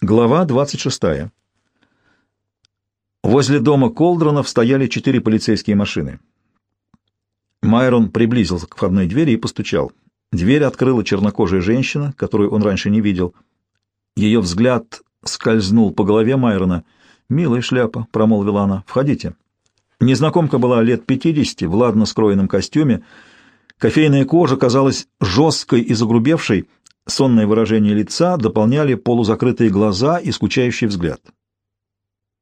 Глава 26. Возле дома Колдронов стояли четыре полицейские машины. Майрон приблизился к входной двери и постучал. Дверь открыла чернокожая женщина, которую он раньше не видел. Ее взгляд скользнул по голове Майрона. «Милая шляпа», — промолвила она, — «входите». Незнакомка была лет пятидесяти, в ладно скроенном костюме. Кофейная кожа казалась жесткой и загрубевшей, Сонное выражение лица дополняли полузакрытые глаза и скучающий взгляд.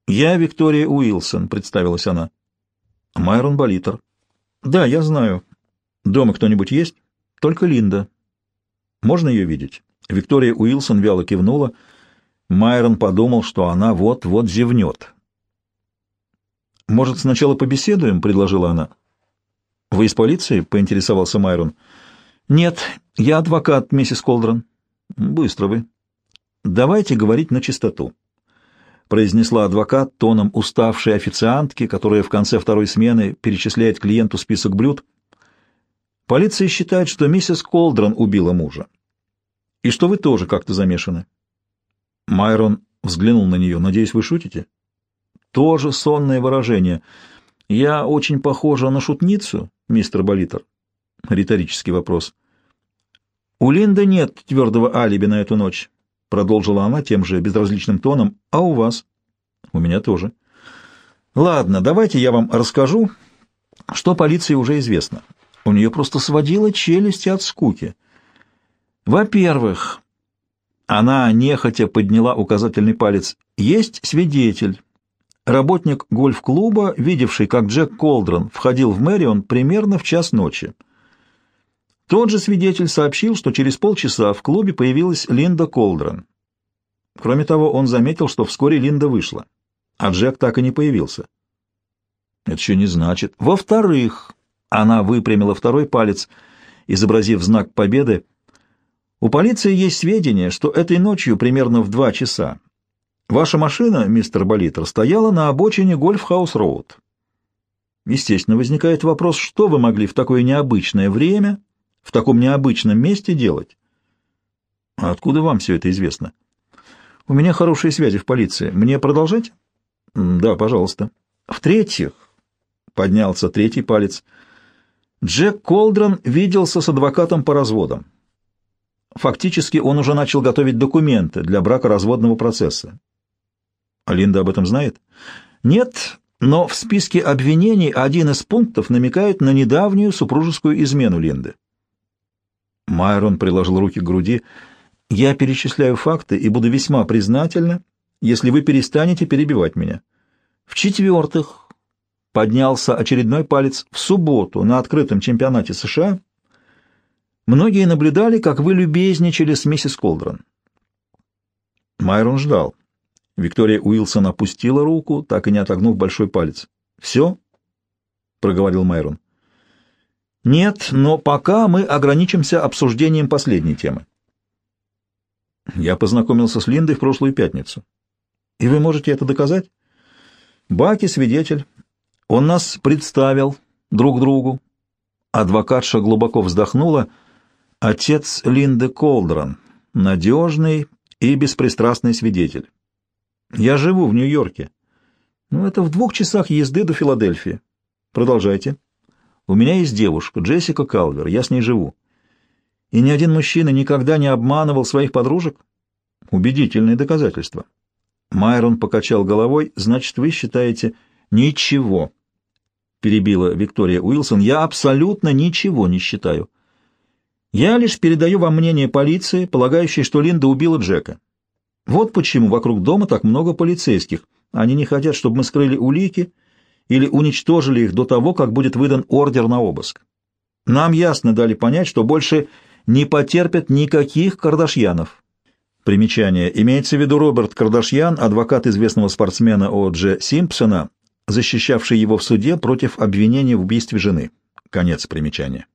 «Я Виктория Уилсон», — представилась она. «Майрон Болитер». «Да, я знаю. Дома кто-нибудь есть?» «Только Линда». «Можно ее видеть?» Виктория Уилсон вяло кивнула. Майрон подумал, что она вот-вот зевнет. «Может, сначала побеседуем?» — предложила она. «Вы из полиции?» — поинтересовался Майрон. «Нет, я адвокат, миссис Колдрон». «Быстро вы». «Давайте говорить на чистоту», — произнесла адвокат тоном уставшей официантки, которая в конце второй смены перечисляет клиенту список блюд. «Полиция считает, что миссис Колдрон убила мужа, и что вы тоже как-то замешаны». Майрон взглянул на нее. «Надеюсь, вы шутите?» «Тоже сонное выражение. Я очень похожа на шутницу, мистер Болитер». Риторический вопрос. «У Линды нет твердого алиби на эту ночь», — продолжила она тем же безразличным тоном. «А у вас?» «У меня тоже». «Ладно, давайте я вам расскажу, что полиции уже известно. У нее просто сводила челюсти от скуки. Во-первых, она нехотя подняла указательный палец. Есть свидетель, работник гольф-клуба, видевший, как Джек Колдрон входил в Мэрион примерно в час ночи. Тот же свидетель сообщил, что через полчаса в клубе появилась Линда Колдрон. Кроме того, он заметил, что вскоре Линда вышла, а Джек так и не появился. Это еще не значит. Во-вторых, она выпрямила второй палец, изобразив знак победы. У полиции есть сведения, что этой ночью, примерно в два часа, ваша машина, мистер Болитер, стояла на обочине Гольф-хаус-роуд. Естественно, возникает вопрос, что вы могли в такое необычное время в таком необычном месте делать? А откуда вам все это известно? У меня хорошие связи в полиции. Мне продолжать? Да, пожалуйста. В-третьих, поднялся третий палец, Джек Колдрон виделся с адвокатом по разводам. Фактически он уже начал готовить документы для бракоразводного процесса. Линда об этом знает? Нет, но в списке обвинений один из пунктов намекает на недавнюю супружескую измену Линды. Майрон приложил руки к груди. «Я перечисляю факты и буду весьма признательна, если вы перестанете перебивать меня. В-четвертых, поднялся очередной палец в субботу на открытом чемпионате США. Многие наблюдали, как вы любезничали с миссис Колдрон. Майрон ждал. Виктория Уилсон опустила руку, так и не отогнув большой палец. «Все?» — проговорил Майрон. Нет, но пока мы ограничимся обсуждением последней темы. Я познакомился с Линдой в прошлую пятницу. И вы можете это доказать? Баки свидетель. Он нас представил друг другу. Адвокатша глубоко вздохнула. Отец Линды Колдрон. Надежный и беспристрастный свидетель. Я живу в Нью-Йорке. Ну, это в двух часах езды до Филадельфии. Продолжайте. У меня есть девушка, Джессика Калвер, я с ней живу. И ни один мужчина никогда не обманывал своих подружек? Убедительные доказательства. Майрон покачал головой. Значит, вы считаете ничего? Перебила Виктория Уилсон. Я абсолютно ничего не считаю. Я лишь передаю вам мнение полиции, полагающей, что Линда убила Джека. Вот почему вокруг дома так много полицейских. Они не хотят, чтобы мы скрыли улики, или уничтожили их до того, как будет выдан ордер на обыск. Нам ясно дали понять, что больше не потерпят никаких Кардашьянов. Примечание. Имеется в виду Роберт Кардашьян, адвокат известного спортсмена О. Дж. Симпсона, защищавший его в суде против обвинения в убийстве жены. Конец примечания.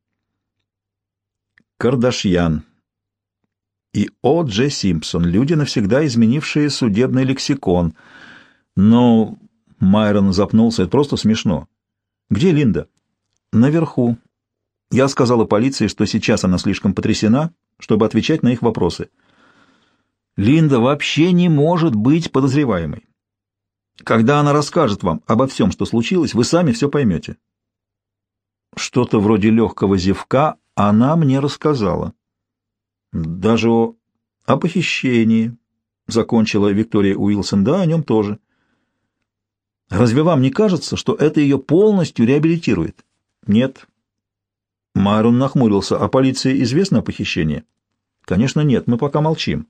Кардашьян и О. Симпсон — люди, навсегда изменившие судебный лексикон. Но Майрон запнулся. Это просто смешно. Где Линда? Наверху. Я сказала полиции, что сейчас она слишком потрясена, чтобы отвечать на их вопросы. Линда вообще не может быть подозреваемой. Когда она расскажет вам обо всем, что случилось, вы сами все поймете. Что-то вроде легкого зевка она мне рассказала. Даже о, похищении, закончила Виктория Уилсон, да, о нем тоже. Разве вам не кажется, что это ее полностью реабилитирует? Нет. Майрон нахмурился. А полиции известно о похищении? Конечно, нет, мы пока молчим.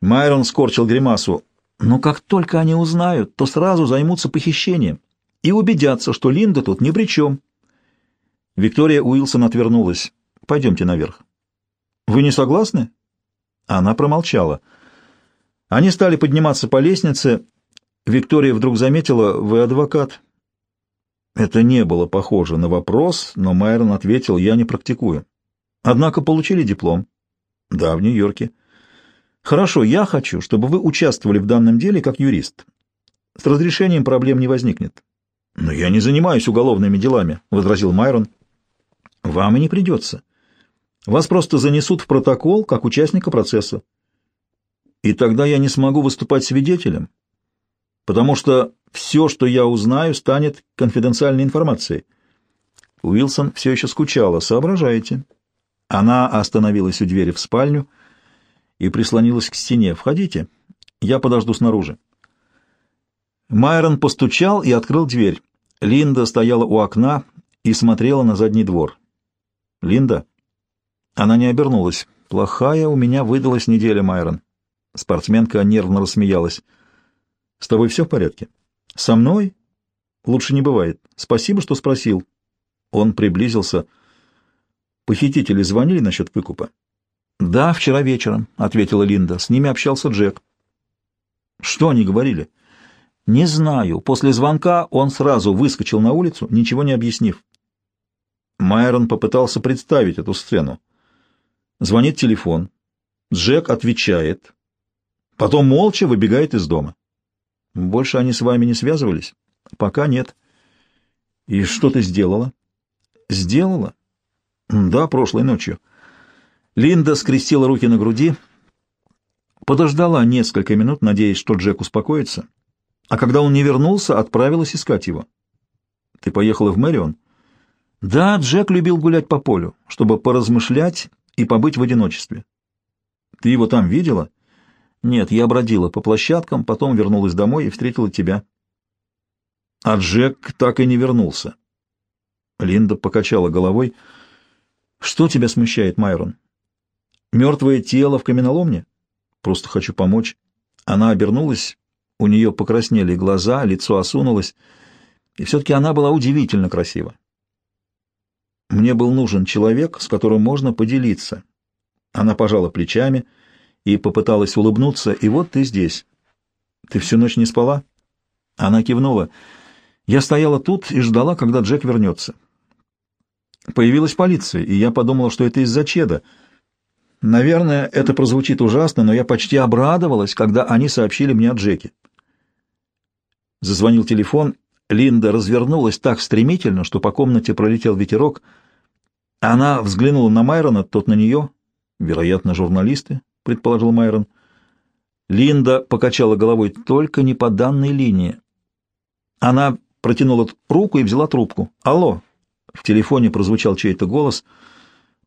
Майрон скорчил гримасу. Но как только они узнают, то сразу займутся похищением и убедятся, что Линда тут ни при чем. Виктория Уилсон отвернулась. «Пойдемте наверх». «Вы не согласны?» Она промолчала. Они стали подниматься по лестнице. Виктория вдруг заметила, «Вы адвокат?» Это не было похоже на вопрос, но Майрон ответил, «Я не практикую». «Однако получили диплом?» «Да, в Нью-Йорке». «Хорошо, я хочу, чтобы вы участвовали в данном деле как юрист. С разрешением проблем не возникнет». «Но я не занимаюсь уголовными делами», — возразил Майрон. Вам и не придется. Вас просто занесут в протокол как участника процесса. И тогда я не смогу выступать свидетелем, потому что все, что я узнаю, станет конфиденциальной информацией. Уилсон все еще скучала. Соображаете? Она остановилась у двери в спальню и прислонилась к стене. «Входите. Я подожду снаружи». Майрон постучал и открыл дверь. Линда стояла у окна и смотрела на задний двор. Линда. Она не обернулась. Плохая у меня выдалась неделя, Майрон. Спортсменка нервно рассмеялась. С тобой все в порядке? Со мной? Лучше не бывает. Спасибо, что спросил. Он приблизился. Похитители звонили насчет выкупа? Да, вчера вечером, ответила Линда. С ними общался Джек. Что они говорили? Не знаю. После звонка он сразу выскочил на улицу, ничего не объяснив. Майрон попытался представить эту сцену. Звонит телефон. Джек отвечает. Потом молча выбегает из дома. Больше они с вами не связывались? Пока нет. И что ты сделала? Сделала? Да, прошлой ночью. Линда скрестила руки на груди, подождала несколько минут, надеясь, что Джек успокоится, а когда он не вернулся, отправилась искать его. Ты поехала в Мэрион? Да, Джек любил гулять по полю, чтобы поразмышлять и побыть в одиночестве. Ты его там видела? Нет, я бродила по площадкам, потом вернулась домой и встретила тебя. А Джек так и не вернулся. Линда покачала головой. Что тебя смущает, Майрон? Мертвое тело в каменоломне? Просто хочу помочь. Она обернулась, у нее покраснели глаза, лицо осунулось, и все-таки она была удивительно красива. Мне был нужен человек, с которым можно поделиться. Она пожала плечами и попыталась улыбнуться, и вот ты здесь. Ты всю ночь не спала? Она кивнула. Я стояла тут и ждала, когда Джек вернется. Появилась полиция, и я подумала, что это из-за Чеда. Наверное, это прозвучит ужасно, но я почти обрадовалась, когда они сообщили мне о Джеке. Зазвонил телефон, Линда развернулась так стремительно, что по комнате пролетел ветерок. Она взглянула на Майрона, тот на нее. Вероятно, журналисты, предположил Майрон. Линда покачала головой только не по данной линии. Она протянула руку и взяла трубку. «Алло!» В телефоне прозвучал чей-то голос.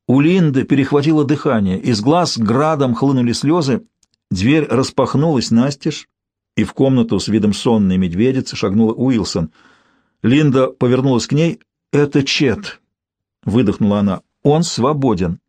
У Линды перехватило дыхание, из глаз градом хлынули слезы, дверь распахнулась настежь, и в комнату с видом сонной медведицы шагнула Уилсон. Линда повернулась к ней. «Это Чет!» — выдохнула она. «Он свободен!»